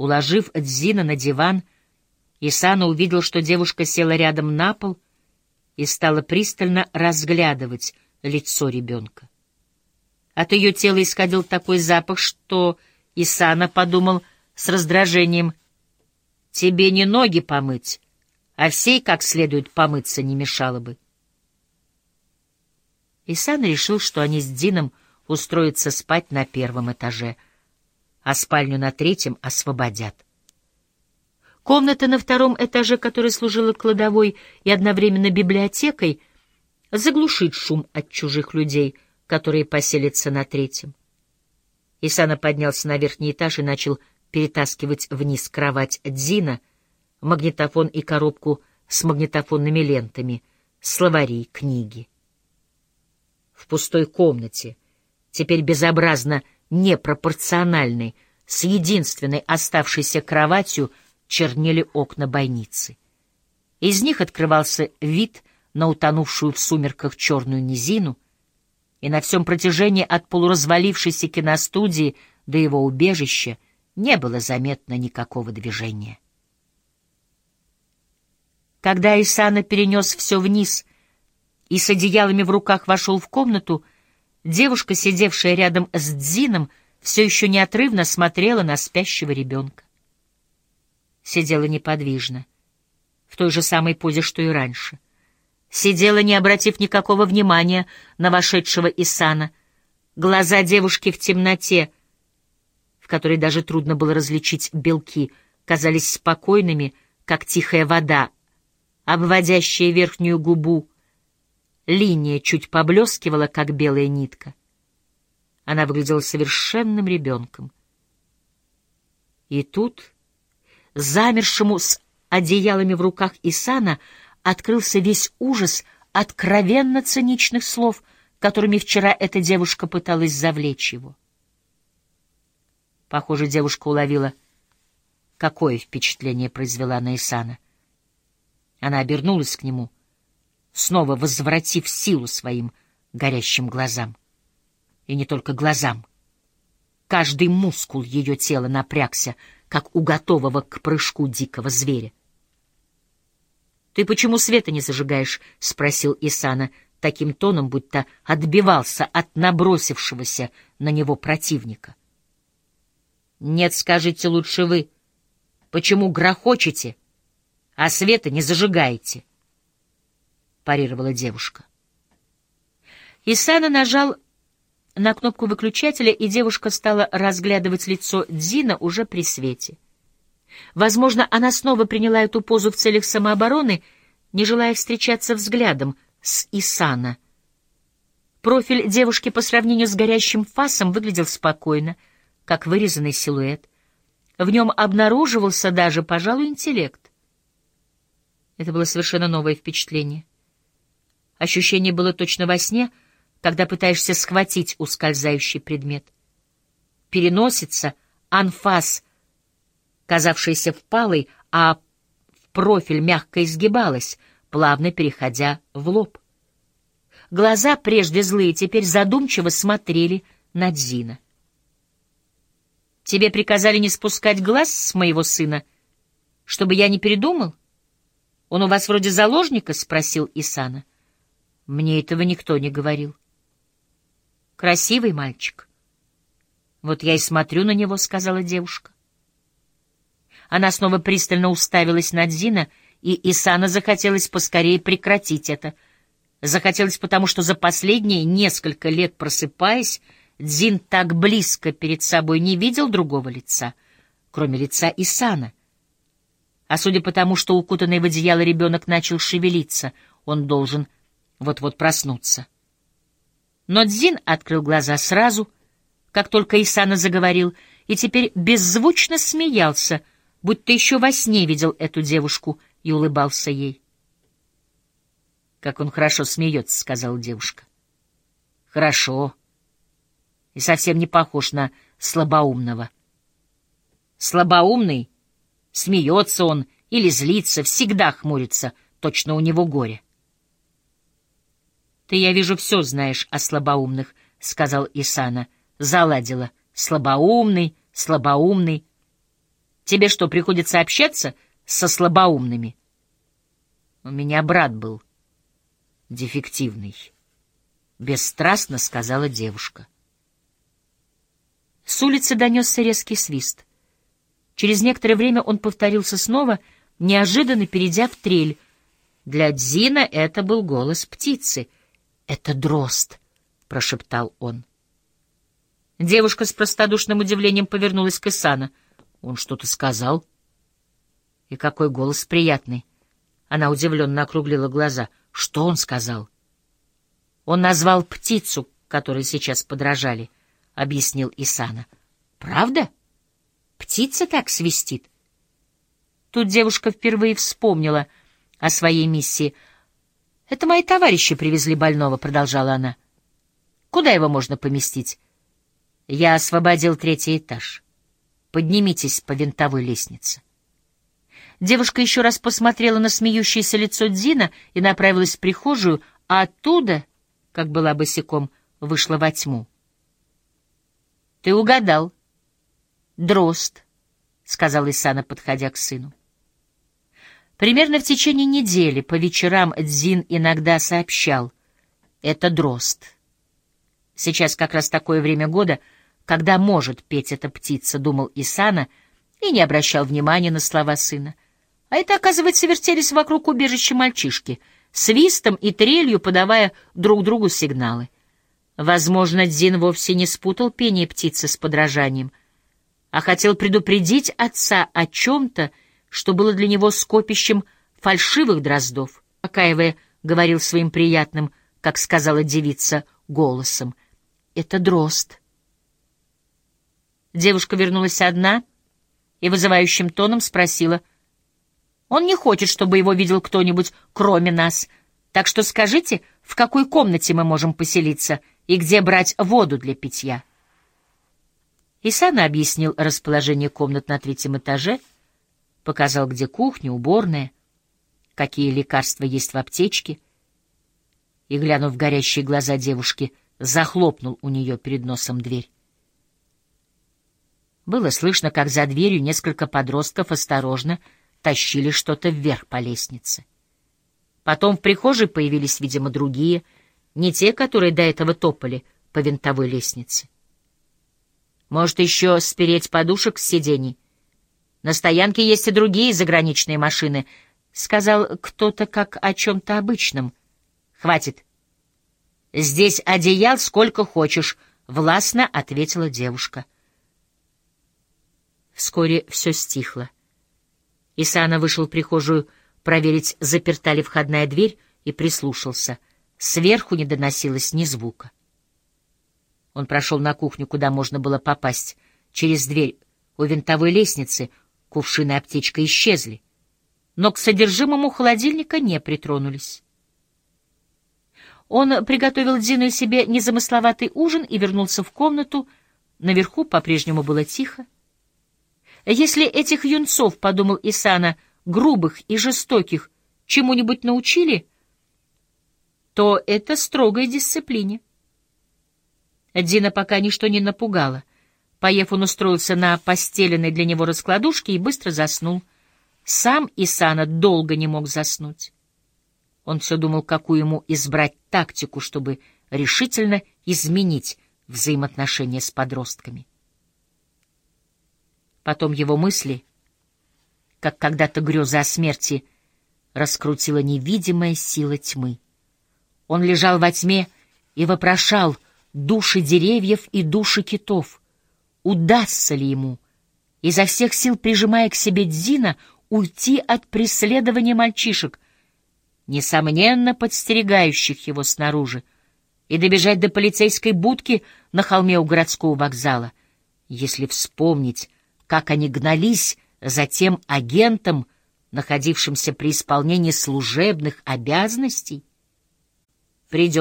Уложив Дзина на диван, Исана увидел, что девушка села рядом на пол и стала пристально разглядывать лицо ребенка. От ее тела исходил такой запах, что Исана подумал с раздражением, «Тебе не ноги помыть, а всей как следует помыться не мешало бы». Исана решил, что они с Дином устроятся спать на первом этаже, а спальню на третьем освободят. Комната на втором этаже, которая служила кладовой и одновременно библиотекой, заглушит шум от чужих людей, которые поселятся на третьем. Исана поднялся на верхний этаж и начал перетаскивать вниз кровать Дзина, магнитофон и коробку с магнитофонными лентами, словари, книги. В пустой комнате, теперь безобразно непропорциональной, с единственной оставшейся кроватью — чернели окна бойницы. Из них открывался вид на утонувшую в сумерках черную низину, и на всем протяжении от полуразвалившейся киностудии до его убежища не было заметно никакого движения. Когда Исана перенес все вниз и с одеялами в руках вошел в комнату, девушка, сидевшая рядом с Дзином, все еще неотрывно смотрела на спящего ребенка сидела неподвижно, в той же самой позе, что и раньше. Сидела, не обратив никакого внимания на вошедшего Исана. Глаза девушки в темноте, в которой даже трудно было различить белки, казались спокойными, как тихая вода, обводящая верхнюю губу. Линия чуть поблескивала, как белая нитка. Она выглядела совершенным ребенком. И тут замершему с одеялами в руках Исана открылся весь ужас откровенно циничных слов, которыми вчера эта девушка пыталась завлечь его. Похоже, девушка уловила, какое впечатление произвела на Исана. Она обернулась к нему, снова возвратив силу своим горящим глазам. И не только глазам. Каждый мускул ее тела напрягся — как у готового к прыжку дикого зверя. «Ты почему света не зажигаешь?» — спросил Исана таким тоном, будто отбивался от набросившегося на него противника. «Нет, скажите лучше вы, почему грохочете, а света не зажигаете?» — парировала девушка. Исана нажал на кнопку выключателя, и девушка стала разглядывать лицо Дзина уже при свете. Возможно, она снова приняла эту позу в целях самообороны, не желая встречаться взглядом с Исана. Профиль девушки по сравнению с горящим фасом выглядел спокойно, как вырезанный силуэт. В нем обнаруживался даже, пожалуй, интеллект. Это было совершенно новое впечатление. Ощущение было точно во сне — когда пытаешься схватить ускользающий предмет. Переносится анфас, казавшаяся впалой, а в профиль мягко изгибалась, плавно переходя в лоб. Глаза, прежде злые, теперь задумчиво смотрели на Дзина. «Тебе приказали не спускать глаз с моего сына, чтобы я не передумал? Он у вас вроде заложника?» — спросил Исана. «Мне этого никто не говорил». Красивый мальчик. Вот я и смотрю на него, — сказала девушка. Она снова пристально уставилась на Дзина, и Исана захотелось поскорее прекратить это. Захотелось потому, что за последние несколько лет просыпаясь, Дзин так близко перед собой не видел другого лица, кроме лица Исана. А судя по тому, что укутанный в одеяло ребенок начал шевелиться, он должен вот-вот проснуться. Но Дзин открыл глаза сразу, как только Исана заговорил, и теперь беззвучно смеялся, будто еще во сне видел эту девушку и улыбался ей. «Как он хорошо смеется», — сказала девушка. «Хорошо. И совсем не похож на слабоумного. Слабоумный, смеется он или злится, всегда хмурится, точно у него горе». «Ты, я вижу, все знаешь о слабоумных», — сказал Исана. Заладила. «Слабоумный, слабоумный». Тебе что, приходится общаться со слабоумными? У меня брат был дефективный. Бесстрастно сказала девушка. С улицы донесся резкий свист. Через некоторое время он повторился снова, неожиданно перейдя в трель. Для Дзина это был голос птицы. «Это дрозд», — прошептал он. Девушка с простодушным удивлением повернулась к Исана. Он что-то сказал. И какой голос приятный. Она удивленно округлила глаза. Что он сказал? Он назвал птицу, которой сейчас подражали, — объяснил Исана. Правда? Птица так свистит. Тут девушка впервые вспомнила о своей миссии. «Это мои товарищи привезли больного», — продолжала она. «Куда его можно поместить?» Я освободил третий этаж. Поднимитесь по винтовой лестнице. Девушка еще раз посмотрела на смеющееся лицо Дина и направилась в прихожую, а оттуда, как была босиком, вышла во тьму. — Ты угадал. — Дрозд, — сказал Исана, подходя к сыну. Примерно в течение недели по вечерам Дзин иногда сообщал — это дрозд. Сейчас как раз такое время года — когда может петь эта птица, думал Исана и не обращал внимания на слова сына. А это, оказывается, вертелись вокруг убежища мальчишки, свистом и трелью подавая друг другу сигналы. Возможно, Дзин вовсе не спутал пение птицы с подражанием, а хотел предупредить отца о чем-то, что было для него скопищем фальшивых дроздов. Акаевая говорил своим приятным, как сказала девица, голосом. «Это дрозд. Девушка вернулась одна и вызывающим тоном спросила. «Он не хочет, чтобы его видел кто-нибудь, кроме нас. Так что скажите, в какой комнате мы можем поселиться и где брать воду для питья?» Исана объяснил расположение комнат на третьем этаже, показал, где кухня, уборная, какие лекарства есть в аптечке, и, глянув в горящие глаза девушки, захлопнул у нее перед носом дверь. Было слышно, как за дверью несколько подростков осторожно тащили что-то вверх по лестнице. Потом в прихожей появились, видимо, другие, не те, которые до этого топали по винтовой лестнице. Может, еще спереть подушек с сидений? На стоянке есть и другие заграничные машины, — сказал кто-то как о чем-то обычном. Хватит. Здесь одеял сколько хочешь, — властно ответила девушка. Вскоре все стихло. Исана вышел в прихожую проверить, заперта ли входная дверь, и прислушался. Сверху не доносилось ни звука. Он прошел на кухню, куда можно было попасть. Через дверь у винтовой лестницы кувшины и аптечка исчезли, но к содержимому холодильника не притронулись. Он приготовил Дину и себе незамысловатый ужин и вернулся в комнату. Наверху по-прежнему было тихо. Если этих юнцов, — подумал Исана, — грубых и жестоких, чему-нибудь научили, то это строгой дисциплине. Дина пока ничто не напугало. Поев, он устроился на постеленной для него раскладушке и быстро заснул. Сам Исана долго не мог заснуть. Он все думал, какую ему избрать тактику, чтобы решительно изменить взаимоотношения с подростками. Потом его мысли, как когда-то грезы о смерти, раскрутила невидимая сила тьмы. Он лежал во тьме и вопрошал души деревьев и души китов. Удастся ли ему, изо всех сил прижимая к себе Дзина, уйти от преследования мальчишек, несомненно подстерегающих его снаружи, и добежать до полицейской будки на холме у городского вокзала, если вспомнить, как они гнались за тем агентом, находившимся при исполнении служебных обязанностей? Придет